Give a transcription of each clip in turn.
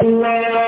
الله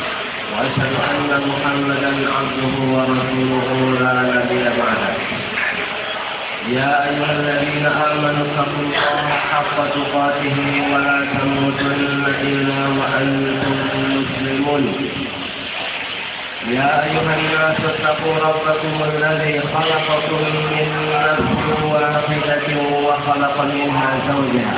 وأشهد أن محمدا عبده ورسوله لا نبي بعده. يا أيها الذين آمنوا اتقوا الله حق تقاته ولا تموتن إلا وأنتم مسلمون. يا أيها الناس اتقوا ربكم الذي خلقكم من نفس واحدة وخلق منها زوجها.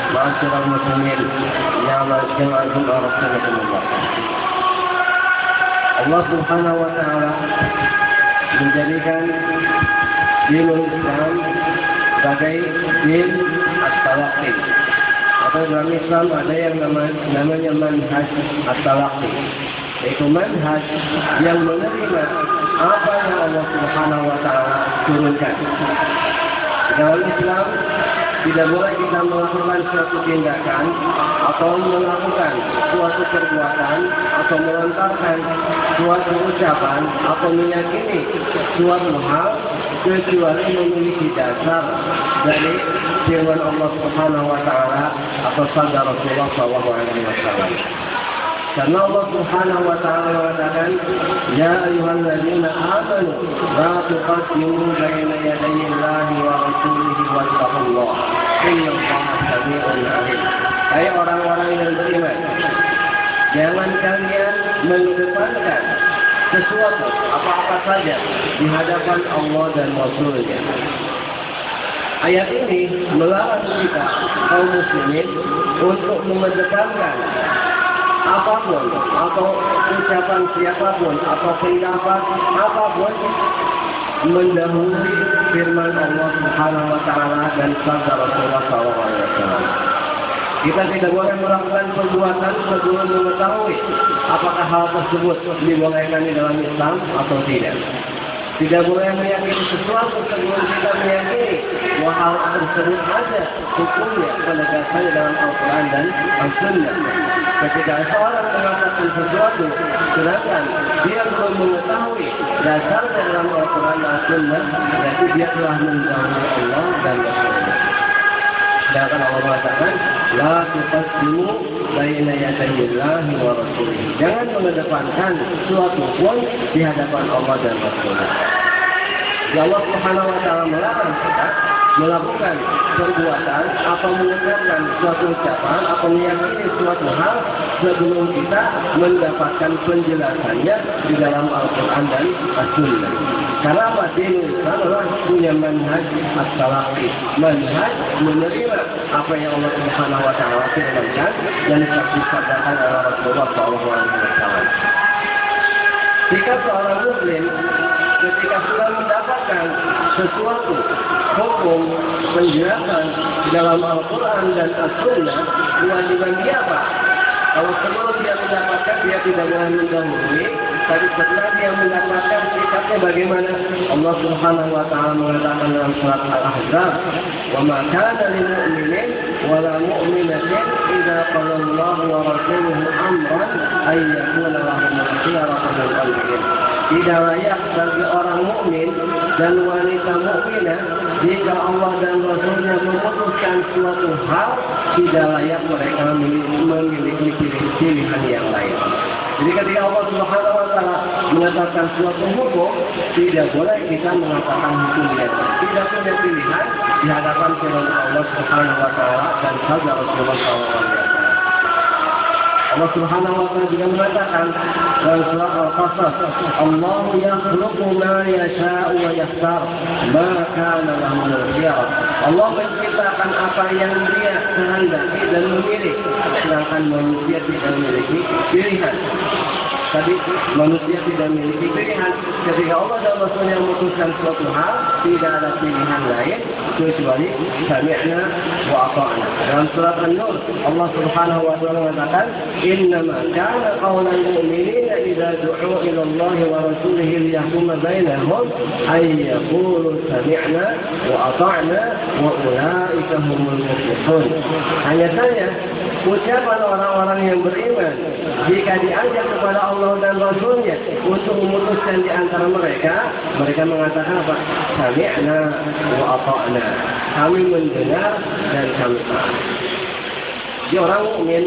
وأكثر المسلمين يا جمع الجمعة رسولكم الله Allah Subhanahu wa taala menjadikan dinul Islam sebagai din at-talaqqi. Atau dalam Islam ada yang namanya, namanya manhaj at-talaqqi. Yaitu manhaj yang menerima apa yang Allah Subhanahu wa taala turunkan. Dalam Islam tidak boleh kita melakukan suatu tindakan atau melakukan suatu perbuatan atau melontarkan suatu ucapan atau meyakini suatu hal kecuali memiliki dasar dari firman Allah Subhanahu wa taala atau sabda Rasulullah sallallahu alaihi wasallam. Karena Allah Subhanahu wa taala mengatakan, "Ya ayyuhalladzina amanu la tuqaddimu baina yadayi Allahi wa rasulihi wattaqullah. Innallaha samii'un 'alim." Hai orang-orang yang beriman, jangan kalian mengedepankan sesuatu apa-apa saja di hadapan Allah dan Rasulnya. Ayat ini melarang kita kaum muslimin untuk mengedepankan apa pun atau ucapan siapa pun atau pendapat apa pun mendahului firman Allah Subhanahu wa taala dan sabda Rasulullah SAW. Kita tidak boleh melakukan perbuatan sebelum mengetahui apakah hal tersebut dibolehkan di dalam Islam atau tidak. Tidak boleh meyakini sesuatu sebelum kita meyakini bahwa hal tersebut ada hukumnya penegasannya dalam Al-Quran dan Al-Sunnah. Ketika seorang mengatakan sesuatu, sedangkan dia belum mengetahui dasarnya dalam Al-Quran dan Al-Sunnah, berarti dia telah mendahului Allah dan Rasulnya. Sedangkan Allah mengatakan, La tuqaddimu baina yadayillahi wa rasulih. Jangan mengedepankan suatu pun di hadapan Allah dan Rasulnya. Ya Allah Subhanahu wa taala melarang kita melakukan perbuatan atau mengucapkan suatu ucapan atau meyakini suatu hal sebelum kita mendapatkan penjelasannya di dalam Al-Quran dan As-Sunnah. Karena apa? Dini adalah punya manhaj as-salafi. Manhaj menerima apa yang Allah Subhanahu wa taala firmankan dan disabdakan oleh Rasulullah SAW. Jika seorang muslim ketika sudah mendapatkan sesuatu hukum penjelasan dalam Al-Quran dan As-Sunnah, kewajiban dia apa? Kalau sebelum dia mendapatkan, dia tidak boleh mendahului. Tapi setelah dia mendapatkan sikapnya bagaimana? Allah Subhanahu wa taala mengatakan dalam surat Al-Ahzab, "Wa ma kana lil mu'minin wa la mu'minatin idza qala Allah wa rasuluhu amran ay yakuna lahum khiyaratu min amrihim." Tidak layak bagi orang mukmin dan wanita mukminah jika Allah dan Rasulnya memutuskan suatu hal tidak layak mereka memiliki pilihan yang lain. Jadi ketika Allah Subhanahu wa taala mengatakan suatu hukum, tidak boleh kita mengatakan hukum tidak punya pilihan di hadapan firman Allah Subhanahu wa taala dan sabda Rasulullah SAW. Allah Subhanahu wa taala juga mengatakan dalam surat Al-Qasas, Allah yakhluqu ma yasha'u wa yakhtar, ma kana lahu Allah menciptakan apa yang dia kehendaki dan memilih, sedangkan manusia tidak memiliki pilihan. Tadi manusia tidak memiliki pilihan. Ketika Allah dan Rasulnya memutuskan suatu hal, tidak ada pilihan lain kecuali sami'na wa ata'na. Dalam surat An-Nur, Allah Subhanahu wa taala mengatakan, "Innama kana qawlan mu'minina idza du'u ila Allah wa rasulihi liyahkuma bainahum ay yaqulu sami'na wa ata'na wa ulaika humul muflihun." Hanya saja ucapan orang-orang yang beriman jika diajak kepada Allah dan Rasulnya untuk memutuskan di antara mereka, mereka mengatakan apa? Sami'na wa ata'na. Kami mendengar dan kami taat. Jadi orang mukmin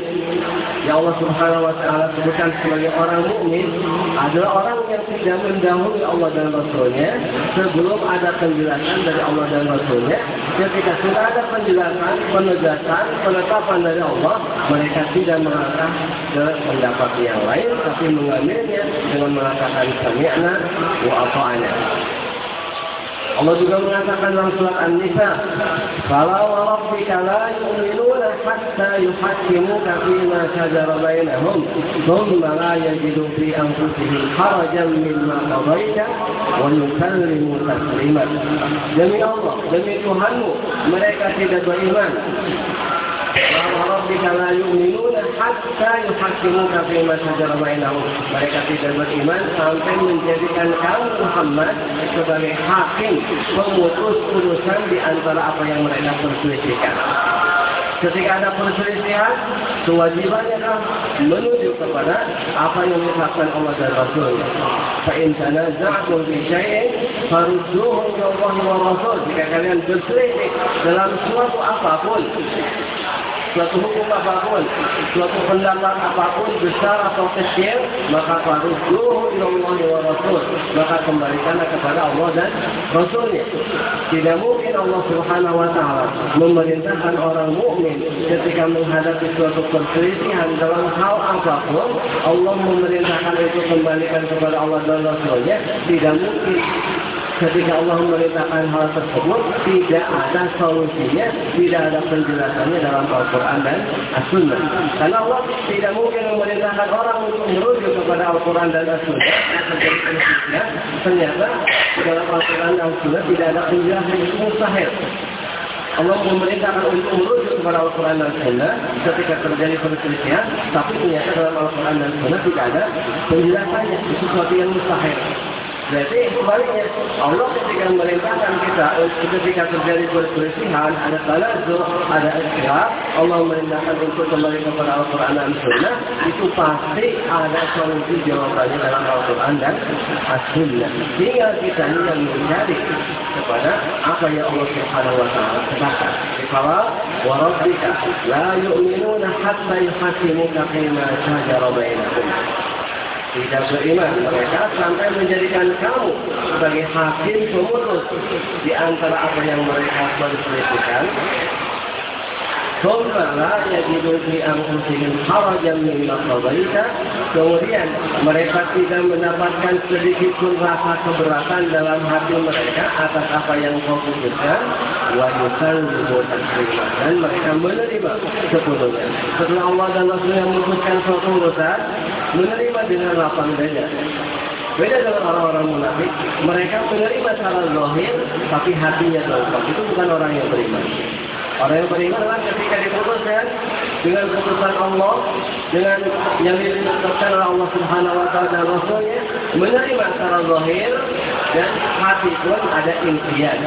yang Allah Subhanahu wa taala sebutkan sebagai orang mukmin adalah orang yang tidak mendahului Allah dan Rasulnya sebelum ada penjelasan dari Allah dan Rasulnya. Ketika sudah ada penjelasan, penegasan, penetapan dari Allah, mereka tidak mengarah ke pendapat yang lain, tapi mengambilnya dengan mengatakan sami'na wa ata'na. Allah juga mengatakan dalam surat An-Nisa, "Fala wa rabbika la yu'minuna hatta yuhaqqimuka fima shajara bainahum, thumma la yajidu fi anfusihim harajan mimma qadaita wa yusallimu taslima." Demi Allah, demi Tuhanmu, mereka tidak beriman rabbika la yu'minuna hatta yuhaqqimuka fi ma shajara bainahum. Mereka tidak beriman sampai menjadikan kamu Muhammad sebagai hakim memutus urusan di antara apa yang mereka perselisihkan. Ketika ada perselisihan, kewajibannya adalah menuju kepada apa yang ditetapkan Allah dan Rasulnya. Fa'in tanaza'tum fi syai'in farudduhu ila Allah wa Rasul. Jika kalian berselisih dalam suatu apa pun, suatu hukum apa pun, suatu pendapat apa pun besar atau kecil, maka farudduhu ilallah wa rasul. Maka kembalikanlah kepada Allah dan Rasulnya. Tidak mungkin Allah Subhanahu wa taala memerintahkan orang mukmin ketika menghadapi suatu perselisihan dalam hal apa pun, Allah memerintahkan itu kembalikan kepada Allah dan Rasulnya. Tidak mungkin ketika Allah memerintahkan hal tersebut tidak ada solusinya, tidak ada penjelasannya dalam Al-Quran dan As-Sunnah. Karena Allah tidak mungkin memerintahkan orang untuk merujuk kepada Al-Quran dan As-Sunnah. Ternyata dalam Al-Quran dan As-Sunnah tidak ada penjelasan itu mustahil. Allah memerintahkan untuk merujuk kepada Al-Quran dan Sunnah ketika terjadi perselisihan, tapi ternyata dalam Al-Quran dan Sunnah tidak ada penjelasannya. Itu sesuatu yang mustahil. Berarti sebaliknya Allah ketika memerintahkan kita ketika terjadi perselisihan ada talazu, ada ikhlas, Allah memerintahkan untuk kembali kepada Al-Quran dan Sunnah itu pasti ada solusi jawabannya dalam Al-Quran dan As-Sunnah. Tinggal kita yang mencari kepada apa yang Allah Subhanahu wa taala katakan. Kalau wa rabbika la yu'minuna hatta yuhaqqimuka fima shajara bainahum tidak beriman. Mereka sampai menjadikan kamu sebagai hakim pemutus di antara apa yang mereka perselisihkan. Kemudian mereka tidak mendapatkan sedikit pun rasa keberatan dalam hati mereka atas apa yang kau putuskan. Wajukan dan mereka menerima sepenuhnya. Setelah Allah dan Rasulnya memutuskan suatu urusan, menerima dengan lapang dada Beda dengan orang-orang munafik, mereka menerima secara zahir, tapi hatinya terlupa. Itu bukan orang yang beriman. Orang yang beriman adalah ketika diputuskan dengan keputusan Allah, dengan yang ditetapkan oleh Allah Subhanahu Wa Taala dan Rasulnya, menerima secara zahir dan hati pun ada impian.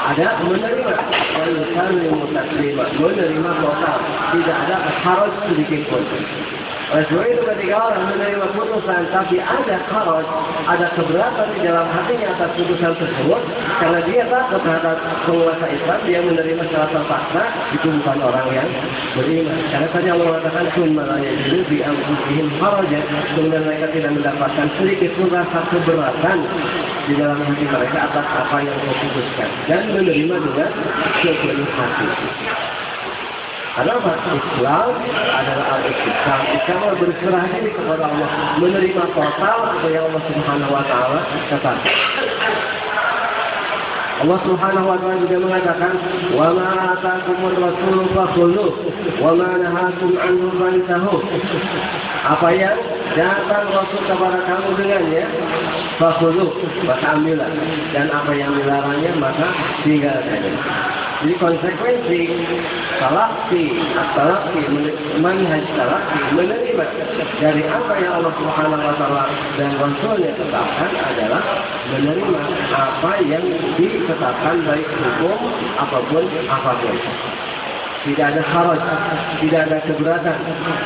Ada menerima terima, menerima total, tidak ada harus sedikit pun. Itu ketika orang menerima putusan tapi ada kharaj, ada keberatan di dalam hatinya atas putusan tersebut, karena dia takut terhadap penguasa Islam, dia menerima secara terpaksa, itu bukan orang yang beriman. Karena tadi Allah mengatakan, yajidu bi anfusihim harajan, kemudian mereka tidak mendapatkan sedikit pun rasa keberatan di dalam hati mereka atas apa yang diputuskan dan menerima dengan sepenuh hati. Kenapa? Islam adalah al-Islam. Islam berserah diri kepada Allah. Menerima total apa yang Allah Subhanahu wa taala katakan. Allah Subhanahu wa taala juga mengatakan, "Wa ma ataakumur rasul fakhudhu wa ma nahakum anhu fantahu." Apa yang datang Rasul kepada kamu dengannya, fakhudhu, maka ambillah. Dan apa yang dilarangnya, maka tinggalkannya. Jadi konsekuensi salakti, salakti, manhaj salakti menerima dari apa yang Allah Subhanahu Wa Taala dan Rasulnya tetapkan adalah menerima apa yang ditetapkan baik hukum apa pun apa pun. Tidak ada haraj, tidak ada keberatan.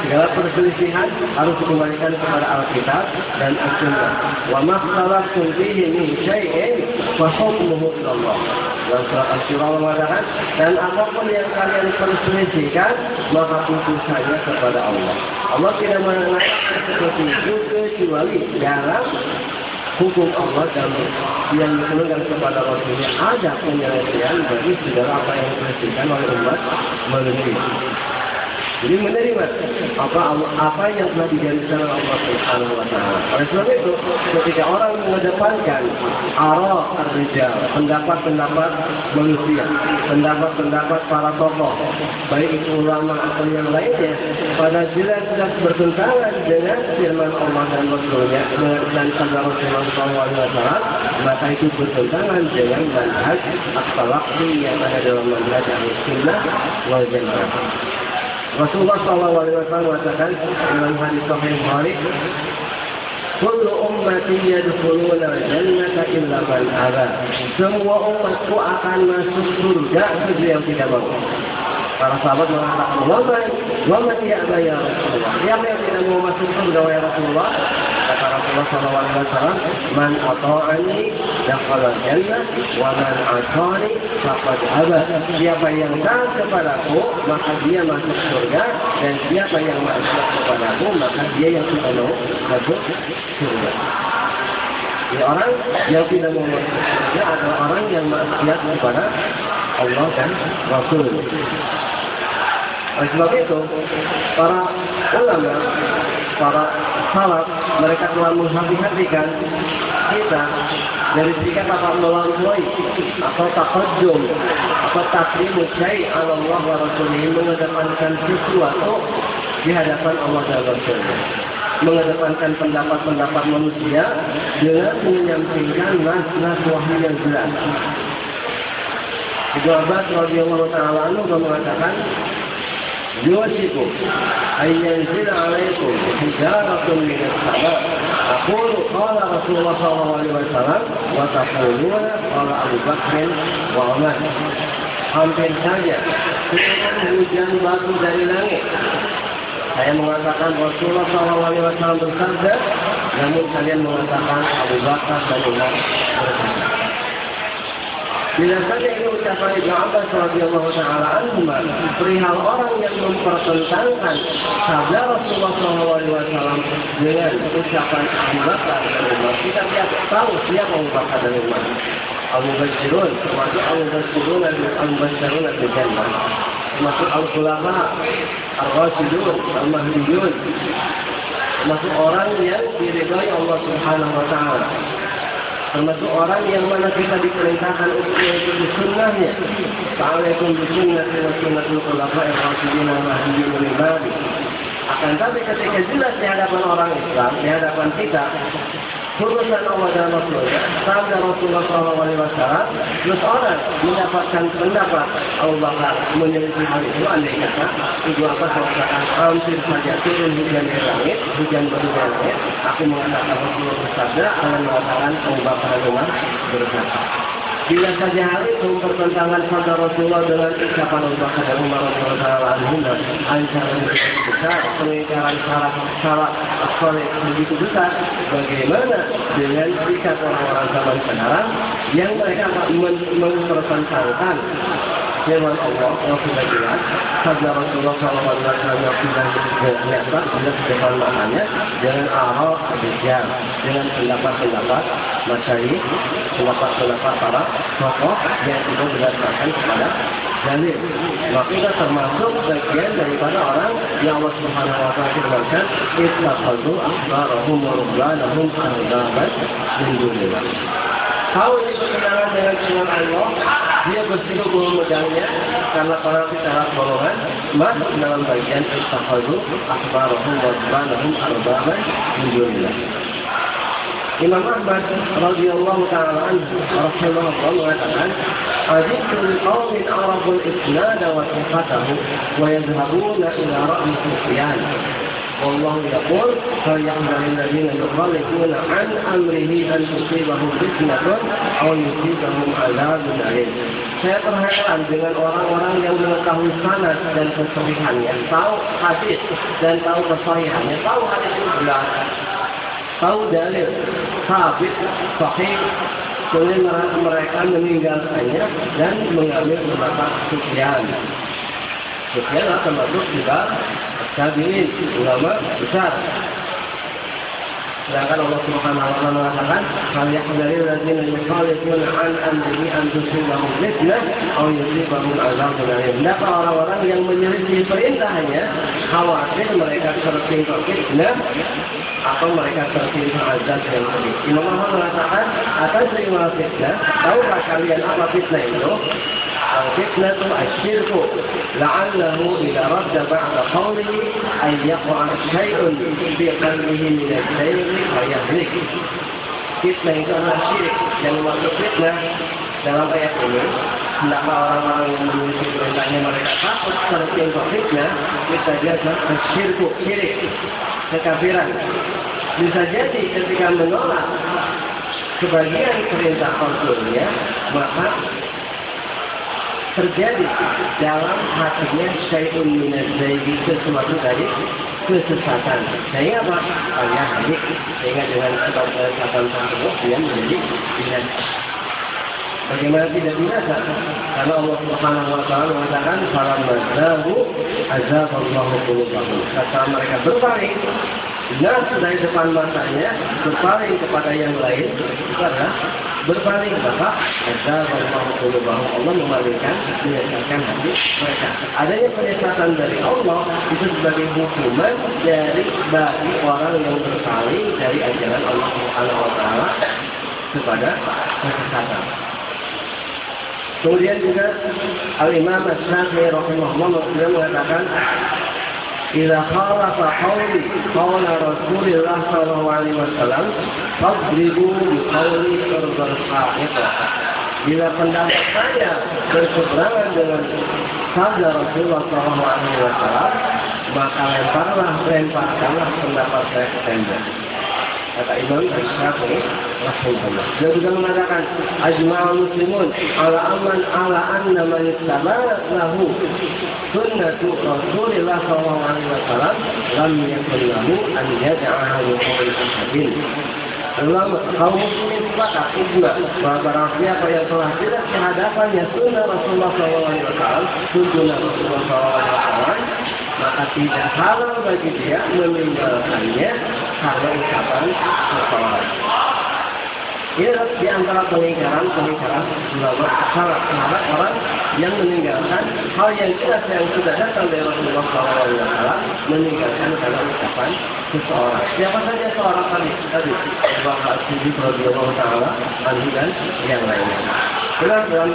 Segala perselisihan harus dikembalikan kepada Alkitab dan As-Sunnah. Wa makhtalaftum fihi min syai'in fa hukmuhu Allah. Asy-Syura mengatakan, dan apa pun yang kalian perselisihkan, maka putusannya kepada Allah. Allah tidak mengatakan seperti itu kecuali dalam hukum Allah dan yang diturunkan kepada Rasulnya ada penyelesaian bagi segala apa yang diperhatikan oleh umat manusia. Jadi menerima apa apa yang telah dijanjikan oleh Allah Subhanahu wa. Oleh sebab itu, ketika orang mengedepankan arah rijal pendapat-pendapat manusia, pendapat-pendapat para tokoh, baik itu ulama atau yang lainnya, pada jelas-jelas bertentangan dengan firman Allah dan Rasulnya dan sabda Rasulullah SAW, maka itu bertentangan dengan manhaj as-salafiyah yang ada dalam manhaj al-sunnah wal jamaah. Rasulullah SAW mengatakan dalam hadis Sahih Bukhari, Kullu ummati yadkhuluna jannata illa man aba. Semua umatku akan masuk surga kecuali yang tidak mau. Para sahabat mengatakan, Waman, waman ya ya Rasulullah. Siapa yang tidak mau masuk surga ya Rasulullah? Kata Rasulullah SAW, Man ata'ani dakhala jannah, wa man asani faqad abad. Siapa yang taat kepadaku, maka dia masuk surga, dan siapa yang maksiat kepadaku, maka dia yang mau masuk surga. Jadi orang yang tidak mau masuk surga adalah orang yang maksiat kepada Allah dan Rasul. Oleh sebab itu, para ulama, para salaf, mereka telah menghati-hatikan kita dari sikap apa melampaui atau takajum atau takrimu syai Allah wa Rasulih mengedepankan sesuatu di hadapan Allah dan Rasulnya mengedepankan pendapat-pendapat manusia dengan menyampingkan nas-nas wahyu yang jelas. Abu Abbas radhiyallahu taala anhu mengatakan Yusiku ayyanzil alaikum hijaratun min as-sama aqulu qala Rasulullah sallallahu alaihi wasallam wa taquluna qala Abu Bakr wa Umar. Hampir saja turun hujan batu dari langit. Saya mengatakan Rasulullah sallallahu alaihi wasallam bersabda namun kalian mengatakan Abu Bakar dan Umar bersabda. Bila saja ini ucapan Ibn Abbas radhiyallahu taala anhuma perihal orang yang mempertentangkan sabda Rasulullah SAW dengan ucapan Abu Bakar dan. Kita lihat tahu siapa Abu Bakar dan Umar. Abu Basirun, termasuk Abu Basirun dan Abu Basirun dan Jannah. Termasuk Al-Khulafa, Al-Rasidun, Al-Mahdiyun. Termasuk orang yang diridhai Allah Subhanahu wa taala termasuk orang yang mana kita diperintahkan untuk mengikuti sunnahnya. Assalamualaikum bisunnati wa sunnatul khulafa'i rasyidin wa mahdiyyin min. Akan tapi ketika jelas di hadapan orang Islam, di hadapan kita, urusan Allah dan Rasulnya, sabda Rasulullah SAW, terus orang mendapatkan pendapat Allah menyelisih hal itu, andai kata, Ibu apa mengatakan hampir saja turun hujan dari langit, hujan berdua langit, aku mengatakan Rasulullah bersabda, akan mengatakan Abu Bakar Umar berkata. Bila saja hal itu bertentangan pada Rasulullah dengan ucapan Bakar dan Umar Rasulullah ancaman besar, pengingkaran syarat syarat soleh begitu besar, bagaimana dengan sikap orang-orang zaman sekarang yang mereka mempertentangkan firman Allah yang sudah jelas sabda Rasulullah SAW yang sudah nyata di depan matanya dengan arah bijak dengan pendapat-pendapat masyarakat pendapat-pendapat para tokoh yang itu berdasarkan kepada dalil. Maka termasuk bagian daripada orang yang Allah Subhanahu wa taala firmankan, "Ittaqadu akhbarahum wa rubbanahum ardaban min dunillah." Tahu ini berkenaan dengan firman Allah, dia bersikup memegangnya karena para secara golongan masuk dalam bagian ittaqadu akhbarahum wa rubbanahum. Imam Ahmad radhiyallahu taala anhu rahimahullah mengatakan أجبت لقوم عرفوا الإسناد وثقته ويذهبون إلى رأي سفيان والله يقول فليحذر الذين يخالفون عن أمره أن تصيبهم فتنة أو يصيبهم عذاب أليم saya terheran dengan orang-orang yang mengetahui sanad dan kesahihannya, tahu hadis dan tahu kesahihannya, tahu hadis itu benar, tahu dalil, sabit, sahih, kemudian mereka meninggalkannya dan mengambil pendapat Sufyan. Sufyan termasuk juga tabiin ulama besar. Sedangkan Allah Subhanahu wa taala mengatakan, "Hal yahdharil ladzina yukhalifuna an amrihi an tusibahum fitnah aw yusibahum adzabun alim." Maka orang-orang yang menyelisih perintahnya khawatir mereka tertimpa fitnah atau mereka tertimpa azab yang pedih. Imam Ahmad mengatakan, akan terima fitnah. Tahukah kalian apa fitnah itu? الفتنة الشرك لعله إذا رد بعد قوله أن يقع شيء في قلبه من الشيء فيهلك Fitnah itu adalah syirik yang maksud fitnah dalam ayat ini Kenapa orang-orang yang menyusun perintahnya mereka takut tertimpa fitnah Kita lihat syirku, syirik, kekafiran Bisa jadi ketika menolak sebagian perintah Rasulnya maka terjadi dalam hatinya syai'un minaz zaidi sesuatu dari kesesatan. Sehingga apa? Hanya hadik. Sehingga dengan kesesatan tersebut dia menjadi binasa. Bagaimana tidak binasa? Karena Allah Subhanahu wa taala mengatakan salam bazahu azab Allah qulubahum. Kata mereka berpaling Nah, dari depan matanya berpaling kepada yang lain adalah berpaling maka ada bahwa Allah memalingkan menyesatkan hati mereka. Adanya penyesatan dari Allah itu sebagai hukuman dari bagi orang yang berpaling dari ajaran Allah Subhanahu wa taala kepada kesesatan. Kemudian juga Al-Imam As-Syafi'i rahimahullah beliau mengatakan Ila khalafa qawli qawla Rasulullah sallallahu alaihi wasallam fadribu bi qawli. Bila pendapat saya berseberangan dengan sabda Rasulullah sallallahu alaihi wasallam, maka lemparlah, lemparkanlah pendapat saya ke tembok. Kata Imam Al-Syafi'i Rasulullah. Dia juga mengatakan Ajma'al muslimun ala aman ala anna man ittaba'a lahu sunnatu Rasulullah sallallahu alaihi wasallam lam yakun lahu an yad'aha li qawli ahadin. Kaum muslimin sepakat ijma bahwa barang siapa yang telah tidak di hadapannya sunnah Rasulullah SAW, sunnah Rasulullah SAW, maka tidak halal bagi dia meninggalkannya karena ucapan seseorang. Ini di antara pengingkaran-pengingkaran ulama salah sahabat orang yang meninggalkan hal yang jelas yang sudah datang dari Rasulullah SAW meninggalkan karena ucapan seseorang. Siapa saja seorang tadi tadi Bapak Sidi Rasulullah Taala Anhu dan yang lainnya. Benar dalam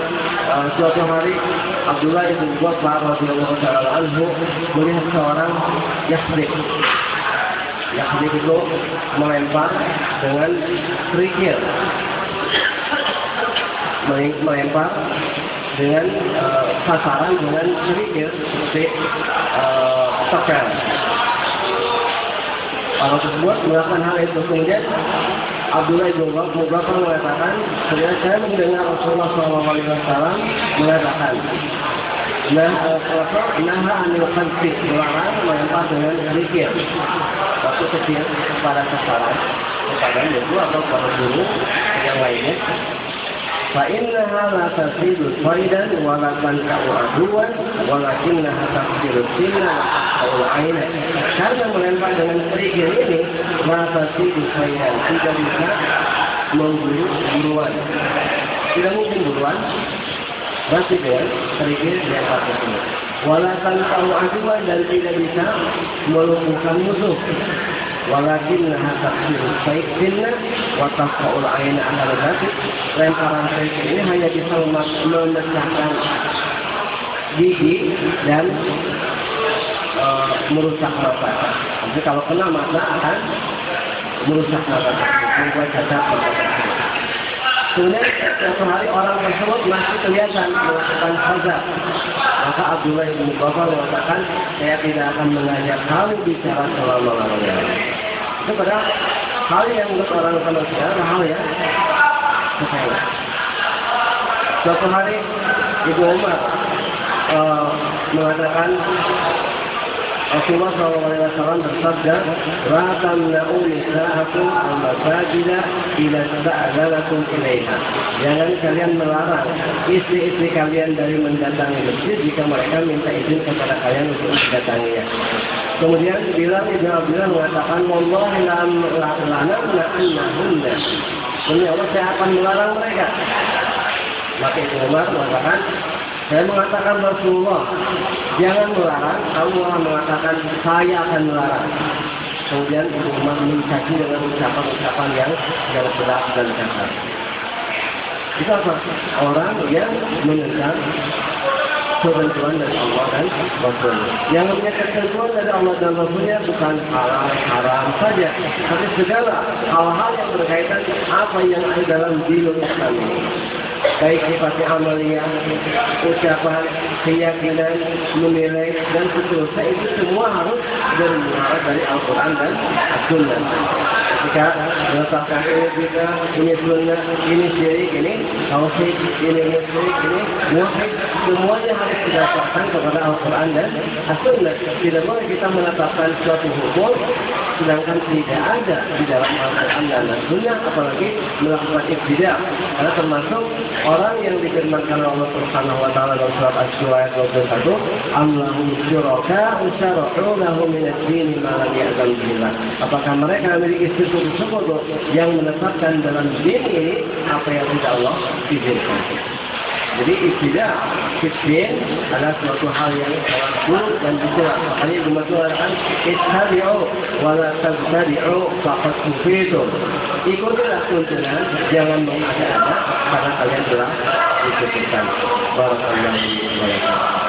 uh, suatu hari Abdullah ibn Bakar radhiyallahu taala anhu melihat seorang Yahdi Yahdi itu melempar dengan kerikil. Melempar dengan uh, sasaran dengan kerikil seperti uh, topel Orang tersebut melakukan hal itu. Kemudian Abdullah bin Mubakar mengatakan, saya, saya mendengar Rasulullah SAW mengatakan, Nah, Rasul naha anil khansi melarang melempar dengan kerikil waktu kecil kepada sasaran kepada ibu atau kepada guru yang lainnya فإنها لا تصيد صيدا ولا تنكأ عدوا ولكنها تقتل السن أو العين karena melempar dengan kerikil ini maka tidak saya tidak bisa memburu buruan tidak mungkin buruan berarti dengan kerikil dilempar ke sini walakan tahu aduan dan tidak bisa melumpuhkan musuh. Walakinnaha taqsiru sayfina wa taqaul aina ala dzati lemparan sayf ini hanya bisa memecahkan gigi dan uh, merusak mata. Jadi kalau kena mata akan merusak mata. Membuat cacat mata Kemudian suatu hari orang tersebut masih kelihatan melakukan hazard. Maka Abdullah bin Bapak mengatakan, saya tidak akan mengajak kamu bicara selama-lamanya. Itu pada hal yang menurut orang manusia hal yang sepele. Suatu hari Ibu Umar uh, mengatakan Rasulullah SAW bersabda, "La tamna'u nisa'akum al-masajida ila sta'adzalakum ilaiha." Jangan kalian melarang istri-istri kalian dari mendatangi masjid jika mereka minta izin kepada kalian untuk mendatanginya. Kemudian bilang Ibnu Abdullah mengatakan, "Wallahi la lanamna annahunna." Demi Allah saya akan melarang mereka. Maka Ibnu Umar mengatakan, saya mengatakan Rasulullah, jangan melarang, malah mengatakan saya akan melarang. Kemudian Ibu Umar mencaci dengan ucapan-ucapan yang sangat berat dan kasar. Itu apa? Orang yang menentang ketentuan dari Allah dan Rasul. Yang namanya ketentuan dari Allah dan Rasulnya bukan halal haram saja, tapi segala hal-hal yang berkaitan apa yang ada dalam diri Islam baik sifatnya amalia, ucapan, keyakinan, menilai, dan seterusnya itu semua harus bermuara dari Al-Quran dan As-Sunnah. Jika meletakkan ini juga, ini sunnah, ini syirik, ini tauhid, ini musyrik, ini muhid, semuanya harus didasarkan kepada Al-Quran dan As-Sunnah. Tidak boleh kita menetapkan suatu hukum sedangkan tidak ada di dalam Al-Quran dan As-Sunnah, apalagi melakukan ibtidah. Karena termasuk orang yang difirmankan Allah Subhanahu wa taala dalam surat Asy-Syura ayat 21, "Allahum syuraka usyara'u lahu min ad-din ma lam ya'zam billah." Apakah mereka memiliki sekutu-sekutu yang menetapkan dalam din ini apa yang tidak Allah izinkan? Jadi istilah fitin adalah suatu hal yang buruk dan dicela. Makanya Ibnu Mas'ud mengatakan ittabi'u wa la tabtadi'u faqad. Ikutilah tuntunan, jangan mengada-ada karena kalian telah disebutkan. Barakallahu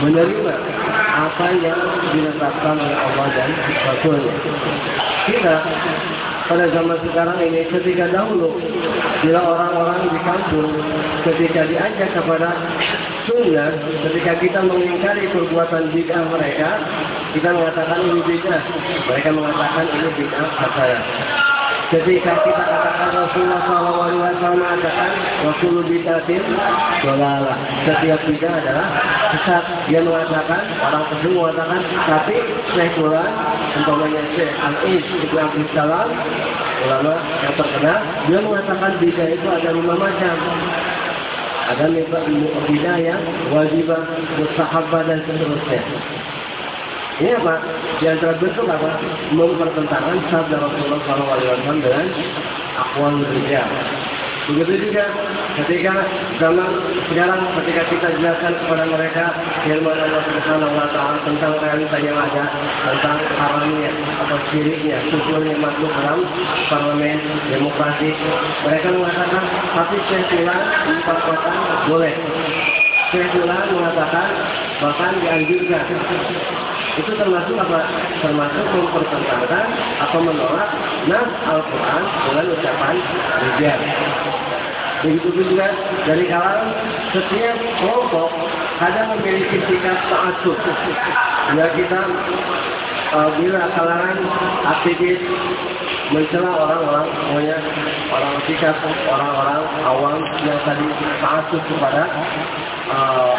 menerima apa yang diletakkan oleh Allah dan Rasulnya. Kita pada zaman sekarang ini ketika dahulu bila orang-orang di kampung ketika diajak kepada sunnah ketika kita mengingkari perbuatan bid'ah mereka kita mengatakan ini bid'ah mereka mengatakan ini bid'ah saya Ketika kita katakan Rasulullah SAW mengatakan Rasulullah bidatin dolalah. Setiap bidah adalah sesat. Dia mengatakan, orang tersebut mengatakan, tapi Syekh Quran, umpamanya Syekh Al-Is, Ibn Abdul Salam, ulama yang terkenal, dia mengatakan bidah itu ada lima macam. Ada bidah yang wajibah, mustahabah, dan seterusnya. Ini apa? Yang terbentuk apa? Mempertentangkan sabda Rasulullah SAW dengan akwal rijal. Begitu juga ketika zaman sekarang ketika kita jelaskan kepada mereka firman Allah Subhanahu wa taala tentang realita yang ada tentang haramnya atau syiriknya kufurnya masuk dalam parlemen demokrasi mereka mengatakan tapi saya bilang empat kota boleh saya bilang mengatakan bahkan dianjurkan itu termasuk apa? Termasuk mempertentangkan atau menolak nas Al-Quran dengan ucapan rijal. Begitu juga dari kalangan setiap kelompok ada memiliki sikap ta'asub. Ya kita uh, bila kalangan aktivis mencela orang-orang pokoknya orang sikap orang-orang awam yang tadi ta'asub kepada uh,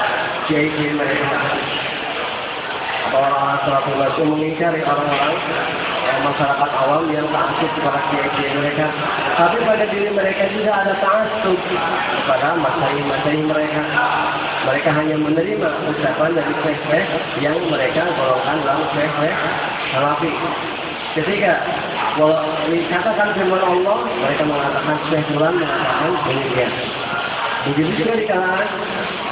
mereka orang-orang salatul itu mengingkari orang-orang masyarakat awam yang taksub kepada kiai-kiai mereka. Tapi pada diri mereka juga ada taksub kepada masai-masai mereka. Mereka hanya menerima ucapan dari syekh yang mereka golongkan dalam syekh salafi. Ketika dikatakan firman Allah, mereka mengatakan syekh mengatakan demikian. Begitu juga di kalangan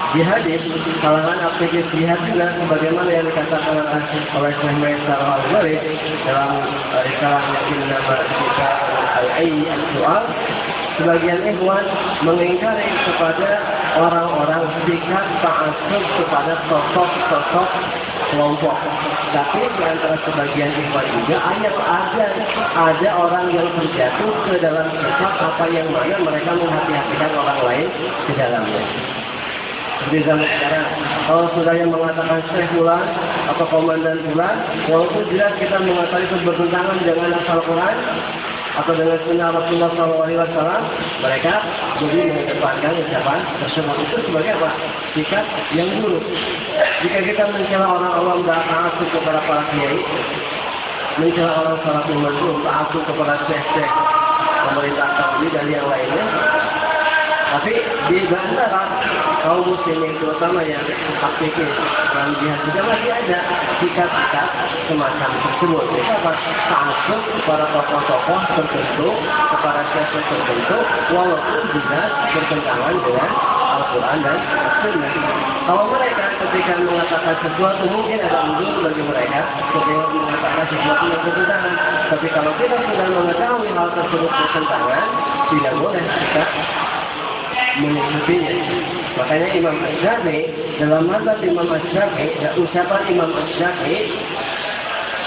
di hadis kalangan aktivis jihad juga sebagaimana yang dikatakan oleh Syekh Maisar al-Bari dalam eh, risalahnya Innama Kita al-Ayyi al-Su'al sebagian ikhwan mengingkari kepada orang-orang sikap ta'asub kepada sosok-sosok kelompok. Tapi di antara sebagian ikhwan juga ayat ada ada orang yang terjatuh ke dalam sifat apa yang mana mereka menghati-hatikan orang lain di dalamnya di zaman sekarang. Kalau sudah yang mengatakan Syekh Fulan atau Komandan Fulan, walaupun jelas kita mengatakan itu bertentangan dengan asal Quran atau dengan sunnah Rasulullah SAW, mereka jadi mengedepankan ucapan tersebut itu sebagai apa? Sikap yang buruk. Jika kita mencela orang Allah tidak taat kepada para kiai, mencela orang salah masuk taat kepada syekh-syekh pemerintah Saudi dan yang lainnya, Tapi di antara kaum muslimin terutama yang aktivis dalam jihad juga masih ada sikap-sikap semacam tersebut. Itu apa? Takut kepada tokoh-tokoh tertentu, kepada siapa tertentu, walaupun juga bertentangan dengan Al-Quran dan Sunnah. Kalau mereka ketika mengatakan sesuatu mungkin ada ujung bagi mereka ketika mengatakan sesuatu yang bertentangan. Tapi kalau kita sudah mengetahui hal tersebut bertentangan, tidak boleh kita mengikutinya. Makanya Imam Ash-Syafi'i dalam mata Imam Ash-Syafi'i dan ucapan Imam Ash-Syafi'i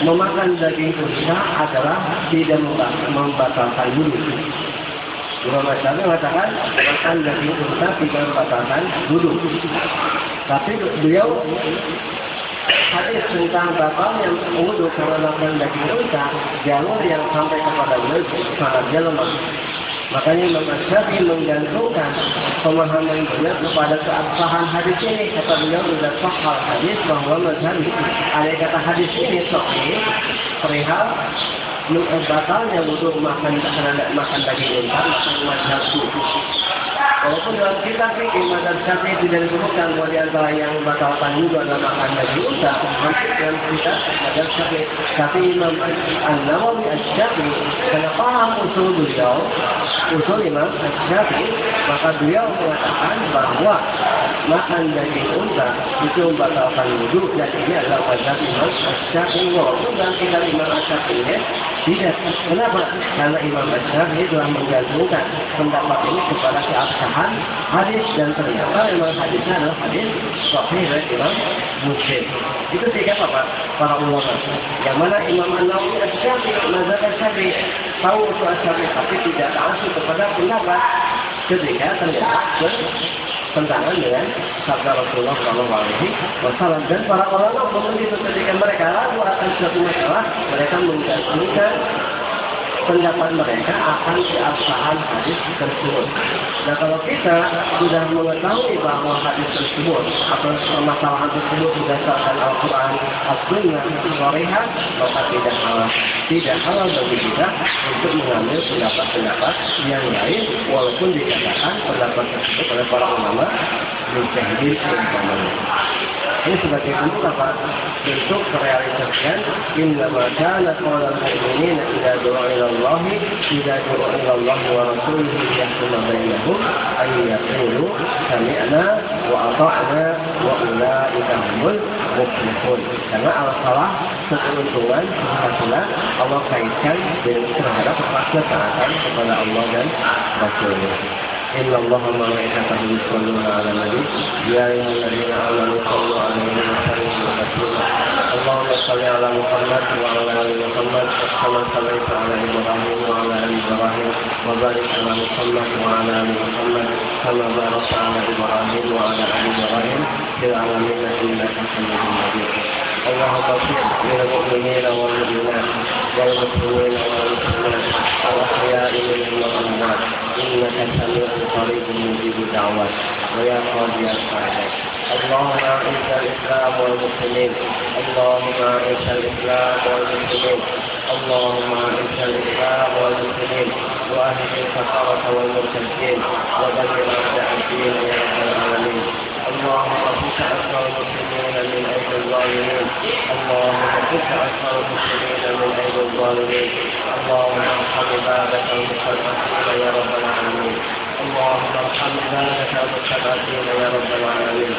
memakan daging unta adalah tidak membatalkan wudhu. Imam Ash-Syafi'i mengatakan makan daging unta tidak membatalkan wudhu. Tapi beliau hadis tentang bapak yang wudhu karena makan daging unta jalur yang sampai kepada beliau sangat lemah. Makanya Imam Syafi'i menggantungkan pemahaman beliau kepada keabsahan hadis ini. Kata beliau sudah sahal hadis bahwa mazhab ada kata hadis ini sahih perihal batalnya wudhu makan makan daging unta makan mazhab Walaupun dalam kitab fikih mazhab Syafi'i tidak disebutkan bahwa di antara yang batalkan wudhu adalah makan daging unta, hampir dalam kitab mazhab Syafi'i. Tapi Imam An-Nawawi Asy-Syafi'i karena paham usul beliau, usul Imam Asy-Syafi'i, maka beliau mengatakan bahwa makan daging unta itu membatalkan wudhu dan ini adalah mazhab Imam Asy-Syafi'i. Walaupun dalam kitab Imam Asy-Syafi'i tidak. Kenapa? Karena Imam Asy-Syafi'i telah menggantungkan pendapat ini kepada keabsahan hadis dan ternyata memang hadisnya adalah hadis sahih dari Imam Muslim. Itu tiga apa para ulama. Yang mana Imam An-Nawawi Asy-Syafi'i, mazhab Asy-Syafi'i tahu itu Asy-Syafi'i tapi tidak langsung kepada pendapat ketika ternyata bertentangan dengan sabda Rasulullah Shallallahu Alaihi Wasallam. Dan para ulama itu ketika mereka ragu akan suatu masalah mereka menggantungkan pendapat mereka akan keabsahan hadis tersebut. Nah kalau kita sudah mengetahui bahwa hadis tersebut atau permasalahan tersebut berdasarkan Al-Quran, As-Sunnah, Soriha, maka tidak halal. Tidak halal bagi kita untuk mengambil pendapat-pendapat yang lain walaupun dikatakan pendapat tersebut oleh para ulama mujahidin umpamanya. Ini sebagai bentuk apa? Bentuk merealisasikan inna ma kana qawla al-mu'minin idza du'a ila Allah idza du'a ila Allah wa rasulihi yahkum bainahum ay sami'na wa ata'na wa ulaika humul muflihun. Karena al-salah keuntungan keberhasilan Allah kaitkan dengan terhadap ketaatan kepada Allah dan Rasulnya. إن الله وملائكته يصلون على النبي. يا أيها الذين آمنوا صلوا عليه وسلموا تسليما. اللهم صل على محمد وعلى آل محمد كما صليت على إبراهيم وعلى آل إبراهيم وبارك على محمد وعلى آل محمد كما باركت على إبراهيم وعلى آل إبراهيم في العالمين إنك حميد مجيد. اللهم اغفر للمؤمنين والمؤمنات والمسلمين والمسلمات الأحياء منهم والاموات إنك سميع قريب مجيب الدعوات. ويا قاضي الحاجات اللهم أعز الإسلام والمسلمين. اللهم أعز الإسلام والمسلمين. اللهم أعز الإسلام والمسلمين. وأهل الكفره والمرتدين. ودمر اعداء الدين يا رب العالمين اللهم فك اسر المسلمين من ايدي الظالمين اللهم فك اسر المسلمين من ايدي الظالمين اللهم ارحم عبادك المستضعفين يا رب العالمين. اللهم ارحم عبادك المستضعفين يا رب العالمين.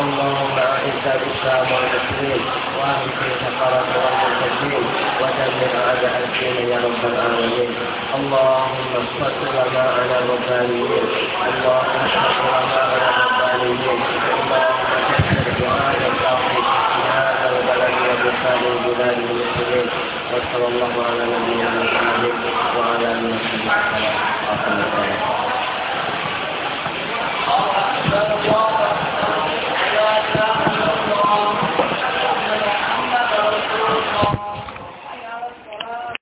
اللهم اعز الاسلام والمسلمين واهلك الكفره والمرتدين ودمر اعداء الدين يا رب العالمين. اللهم اصفر علماءنا الربانيين اللهم اصفر علماءنا الربانيين اللهم كثر دعاء الباقي في هذا البلد وبسائر بلاد المسلمين وصلى الله على نبينا محمد وعلى اله وصحبه وسلم